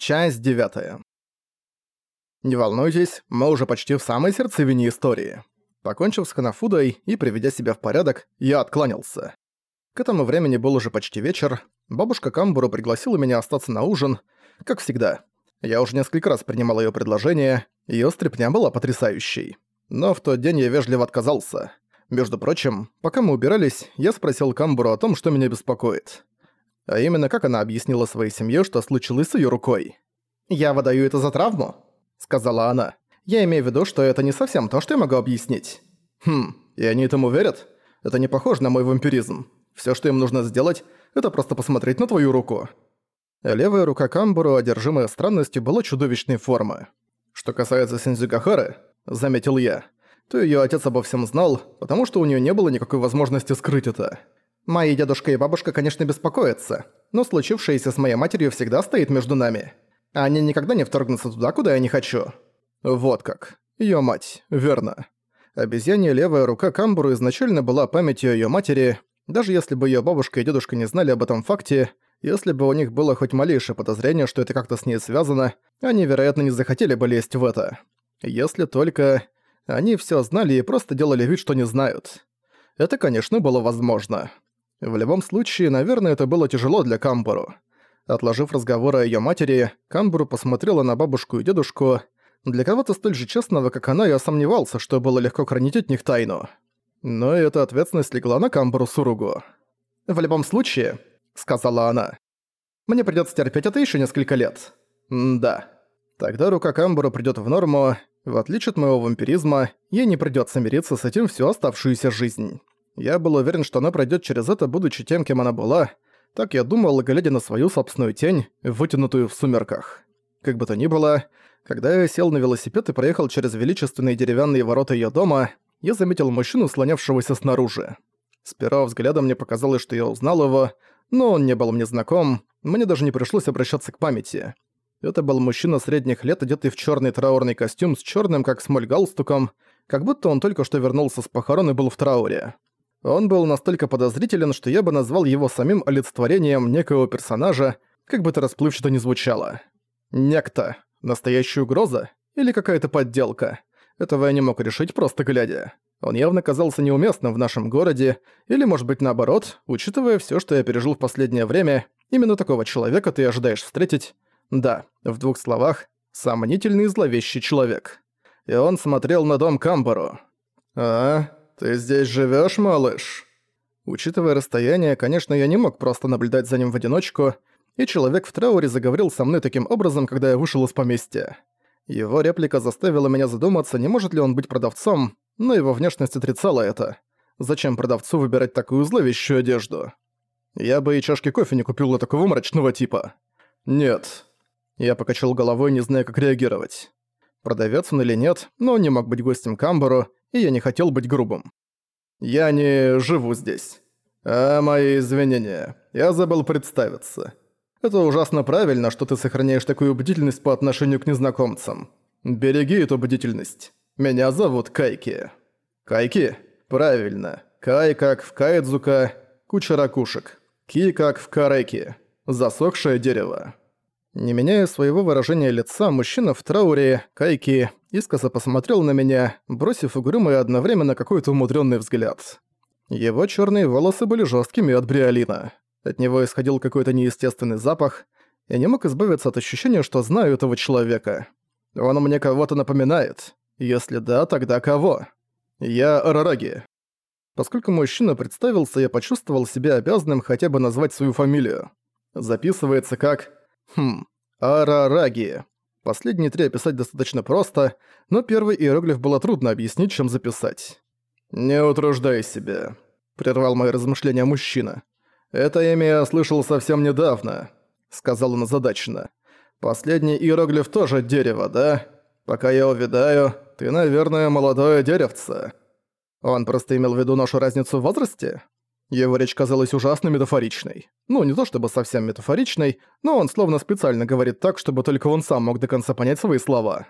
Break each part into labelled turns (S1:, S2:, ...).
S1: Часть девятая. Не волнуйтесь, мы уже почти в самой сердцевине истории. Покончив с ханафудой и приведя себя в порядок, я откланялся. К этому времени был уже почти вечер, бабушка Камбуру пригласила меня остаться на ужин, как всегда. Я уже несколько раз принимал её предложение, её стряпня была потрясающей. Но в тот день я вежливо отказался. Между прочим, пока мы убирались, я спросил Камбуру о том, что меня беспокоит а именно как она объяснила своей семье, что случилось с ее рукой. «Я выдаю это за травму», — сказала она. «Я имею в виду, что это не совсем то, что я могу объяснить». «Хм, и они этому верят? Это не похоже на мой вампиризм. Все, что им нужно сделать, это просто посмотреть на твою руку». Левая рука Камбуру, одержимая странностью, была чудовищной формы. Что касается Синдзюгахары, заметил я, то ее отец обо всем знал, потому что у нее не было никакой возможности скрыть это. Мои дедушка и бабушка, конечно, беспокоятся, но случившееся с моей матерью всегда стоит между нами. Они никогда не вторгнутся туда, куда я не хочу. Вот как. Её мать, верно. Обезьянья левая рука Камбуру изначально была памятью её матери, даже если бы её бабушка и дедушка не знали об этом факте, если бы у них было хоть малейшее подозрение, что это как-то с ней связано, они, вероятно, не захотели бы лезть в это. Если только... Они всё знали и просто делали вид, что не знают. Это, конечно, было возможно. В любом случае, наверное, это было тяжело для Камбуру. Отложив разговор о её матери, Камбуру посмотрела на бабушку и дедушку. Для кого-то столь же честного, как она, я сомневался, что было легко хранить от них тайну. Но эта ответственность легла на Камбуру Суругу. «В любом случае», — сказала она, — «мне придётся терпеть это ещё несколько лет». «Да». Тогда рука Камбуру придёт в норму. В отличие от моего вампиризма, ей не придётся мириться с этим всю оставшуюся жизнь. Я был уверен, что она пройдет через это, будучи тем, кем она была. Так я думал, глядя на свою собственную тень, вытянутую в сумерках. Как бы то ни было, когда я сел на велосипед и проехал через величественные деревянные ворота ее дома, я заметил мужчину, слонявшегося снаружи. С первого взгляда мне показалось, что я узнал его, но он не был мне знаком, мне даже не пришлось обращаться к памяти. Это был мужчина средних лет, одетый в черный траурный костюм с черным, как смоль, галстуком, как будто он только что вернулся с похорон и был в трауре. Он был настолько подозрителен, что я бы назвал его самим олицетворением некоего персонажа, как бы это расплывчато ни звучало. Некто. Настоящая угроза? Или какая-то подделка? Этого я не мог решить, просто глядя. Он явно казался неуместным в нашем городе, или, может быть, наоборот, учитывая все, что я пережил в последнее время, именно такого человека ты ожидаешь встретить. Да, в двух словах, сомнительный зловещий человек. И он смотрел на дом Камбару. «А, «Ты здесь живёшь, малыш?» Учитывая расстояние, конечно, я не мог просто наблюдать за ним в одиночку, и человек в трауре заговорил со мной таким образом, когда я вышел из поместья. Его реплика заставила меня задуматься, не может ли он быть продавцом, но его внешность отрицала это. Зачем продавцу выбирать такую зловещую одежду? Я бы и чашки кофе не купил для такого мрачного типа. Нет. Я покачал головой, не зная, как реагировать. Продавец он или нет, но не мог быть гостем Камбару, и я не хотел быть грубым. «Я не живу здесь. А мои извинения. Я забыл представиться. Это ужасно правильно, что ты сохраняешь такую бдительность по отношению к незнакомцам. Береги эту бдительность. Меня зовут Кайки». «Кайки?» «Правильно. Кай как в Кайдзука, куча ракушек. Ки как в Кареки. Засохшее дерево». Не меняя своего выражения лица, мужчина в трауре, Кайки, искоса посмотрел на меня, бросив угрюмый одновременно какой-то умудренный взгляд. Его черные волосы были жесткими от бриолина. От него исходил какой-то неестественный запах. Я не мог избавиться от ощущения, что знаю этого человека. Он мне кого-то напоминает. Если да, тогда кого? Я Рараги. Поскольку мужчина представился, я почувствовал себя обязанным хотя бы назвать свою фамилию. Записывается как Хм, Арараги. Последние три описать достаточно просто, но первый иероглиф было трудно объяснить, чем записать. «Не утруждай себя», — прервал мои размышления мужчина. «Это имя я слышал совсем недавно», — сказал он озадаченно. «Последний иероглиф тоже дерево, да? Пока я увидаю, ты, наверное, молодое деревце». Он просто имел в виду нашу разницу в возрасте? Его речь казалась ужасно метафоричной. Ну, не то чтобы совсем метафоричной, но он словно специально говорит так, чтобы только он сам мог до конца понять свои слова.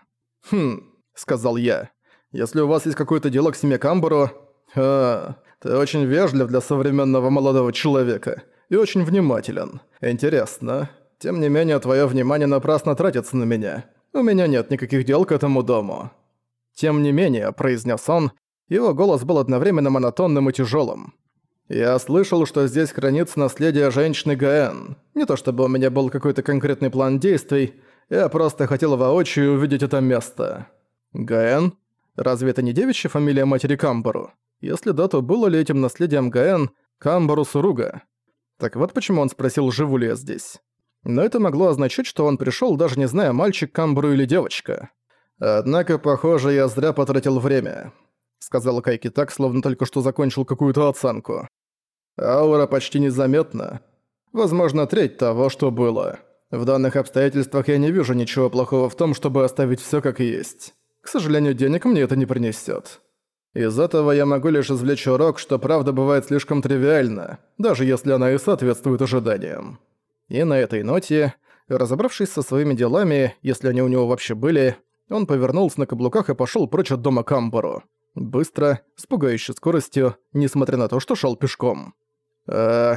S1: «Хм», — сказал я, — «если у вас есть какое-то дело к семье Камбару...» «А, ты очень вежлив для современного молодого человека и очень внимателен. Интересно. Тем не менее, твое внимание напрасно тратится на меня. У меня нет никаких дел к этому дому». «Тем не менее», — произнес он, его голос был одновременно монотонным и тяжелым. «Я слышал, что здесь хранится наследие женщины Гаэн. Не то чтобы у меня был какой-то конкретный план действий, я просто хотел воочию увидеть это место». «Гаэн? Разве это не девичья фамилия матери Камбару? Если да, то было ли этим наследием Гаэн Камбару Суруга? Так вот почему он спросил, живу ли я здесь. Но это могло означать, что он пришёл, даже не зная, мальчик Камбару или девочка. Однако, похоже, я зря потратил время. Сказал Кайки так, словно только что закончил какую-то оценку. Аура почти незаметна. Возможно, треть того, что было. В данных обстоятельствах я не вижу ничего плохого в том, чтобы оставить всё как есть. К сожалению, денег мне это не принесёт. Из этого я могу лишь извлечь урок, что правда бывает слишком тривиальна, даже если она и соответствует ожиданиям. И на этой ноте, разобравшись со своими делами, если они у него вообще были, он повернулся на каблуках и пошёл прочь от дома Камбару. Быстро, с пугающей скоростью, несмотря на то, что шёл пешком. Э,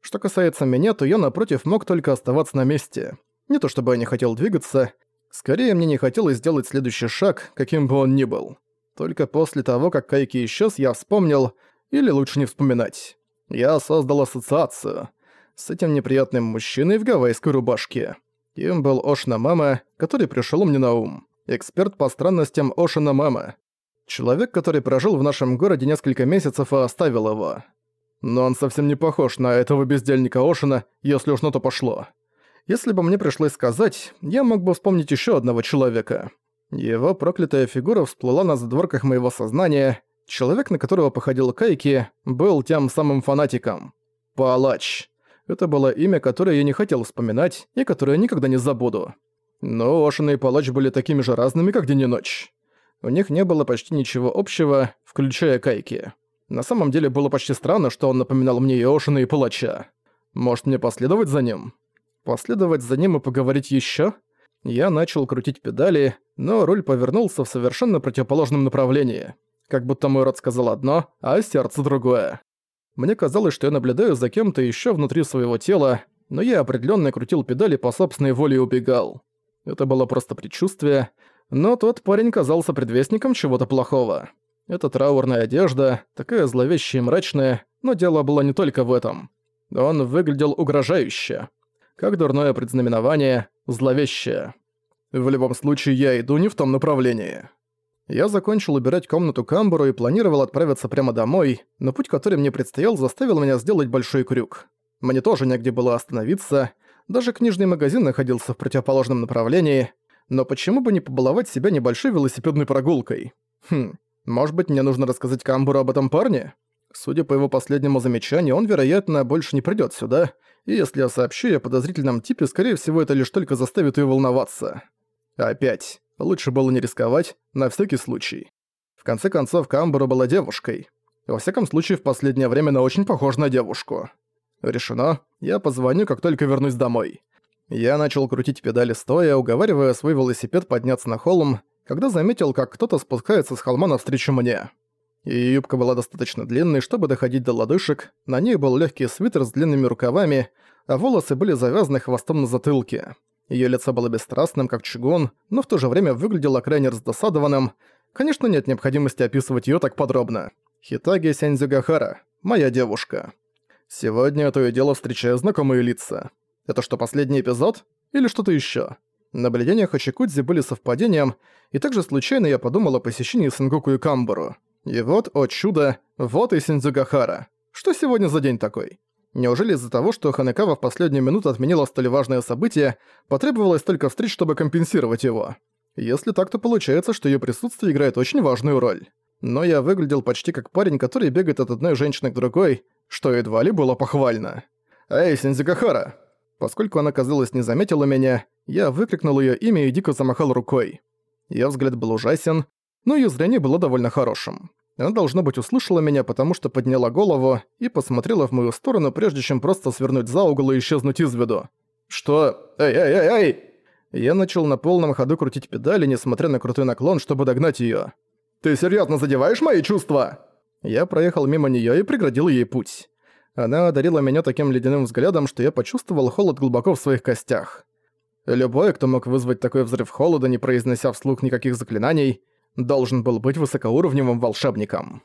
S1: что касается меня, то я, напротив, мог только оставаться на месте. Не то чтобы я не хотел двигаться, скорее мне не хотелось сделать следующий шаг, каким бы он ни был. Только после того, как Кайки исчез, я вспомнил, или лучше не вспоминать. Я создал ассоциацию с этим неприятным мужчиной в гавайской рубашке. Им был Ошна Мама, который пришел мне на ум. Эксперт по странностям Ошина Мама. Человек, который прожил в нашем городе несколько месяцев и оставил его. Но он совсем не похож на этого бездельника Ошина, если уж на то пошло. Если бы мне пришлось сказать, я мог бы вспомнить еще одного человека. Его проклятая фигура всплыла на задворках моего сознания. Человек, на которого походил Кайки, был тем самым фанатиком. Палач. Это было имя, которое я не хотел вспоминать и которое никогда не забуду. Но Ошина и Палач были такими же разными, как день и ночь. У них не было почти ничего общего, включая Кайки. На самом деле было почти странно, что он напоминал мне и Ошина, и Палача. Может мне последовать за ним? Последовать за ним и поговорить еще? Я начал крутить педали, но руль повернулся в совершенно противоположном направлении. Как будто мой рот сказал одно, а сердце другое. Мне казалось, что я наблюдаю за кем-то еще внутри своего тела, но я определенно крутил педали по собственной воле и убегал. Это было просто предчувствие, но тот парень казался предвестником чего-то плохого. Эта траурная одежда, такая зловещая и мрачная, но дело было не только в этом. Он выглядел угрожающе как дурное предзнаменование, зловещее. В любом случае, я иду не в том направлении. Я закончил убирать комнату Камбуру и планировал отправиться прямо домой, но путь, который мне предстоял, заставил меня сделать большой крюк. Мне тоже негде было остановиться, даже книжный магазин находился в противоположном направлении, но почему бы не побаловать себя небольшой велосипедной прогулкой? Хм, может быть, мне нужно рассказать Камбуру об этом парне? Судя по его последнему замечанию, он, вероятно, больше не придёт сюда, и если я сообщу о подозрительном типе, скорее всего, это лишь только заставит её волноваться. Опять. Лучше было не рисковать, на всякий случай. В конце концов, Камбера была девушкой. Во всяком случае, в последнее время она очень похожа на девушку. Решено. Я позвоню, как только вернусь домой. Я начал крутить педали стоя, уговаривая свой велосипед подняться на холм, когда заметил, как кто-то спускается с холма навстречу мне. Её юбка была достаточно длинной, чтобы доходить до лодыжек, на ней был легкий свитер с длинными рукавами, а волосы были завязаны хвостом на затылке. Её лицо было бесстрастным, как чугун, но в то же время выглядело крайне раздосадованным. Конечно, нет необходимости описывать её так подробно. Хитаги Сензюгахара, моя девушка. Сегодня то и дело встречаю знакомые лица. Это что, последний эпизод? Или что-то ещё? Наблюдения Хачикудзи были совпадением, и также случайно я подумал о посещении Сенгоку и Камбару. И вот, о чудо, вот и Синдзюгахара. Что сегодня за день такой? Неужели из-за того, что Ханекава в последнюю минуту отменила столь важное событие, потребовалось только встреч, чтобы компенсировать его? Если так, то получается, что её присутствие играет очень важную роль. Но я выглядел почти как парень, который бегает от одной женщины к другой, что едва ли было похвально. «Эй, Синдзюгахара!» Поскольку она, казалось, не заметила меня, я выкрикнул её имя и дико замахал рукой. Её взгляд был ужасен, но её зрение было довольно хорошим. Она, должно быть, услышала меня, потому что подняла голову и посмотрела в мою сторону, прежде чем просто свернуть за угол и исчезнуть из виду. «Что? Эй, эй, эй, эй!» Я начал на полном ходу крутить педали, несмотря на крутой наклон, чтобы догнать её. «Ты серьёзно задеваешь мои чувства?» Я проехал мимо неё и преградил ей путь. Она одарила меня таким ледяным взглядом, что я почувствовал холод глубоко в своих костях. Любой, кто мог вызвать такой взрыв холода, не произнеся вслух никаких заклинаний, должен был быть высокоуровневым волшебником.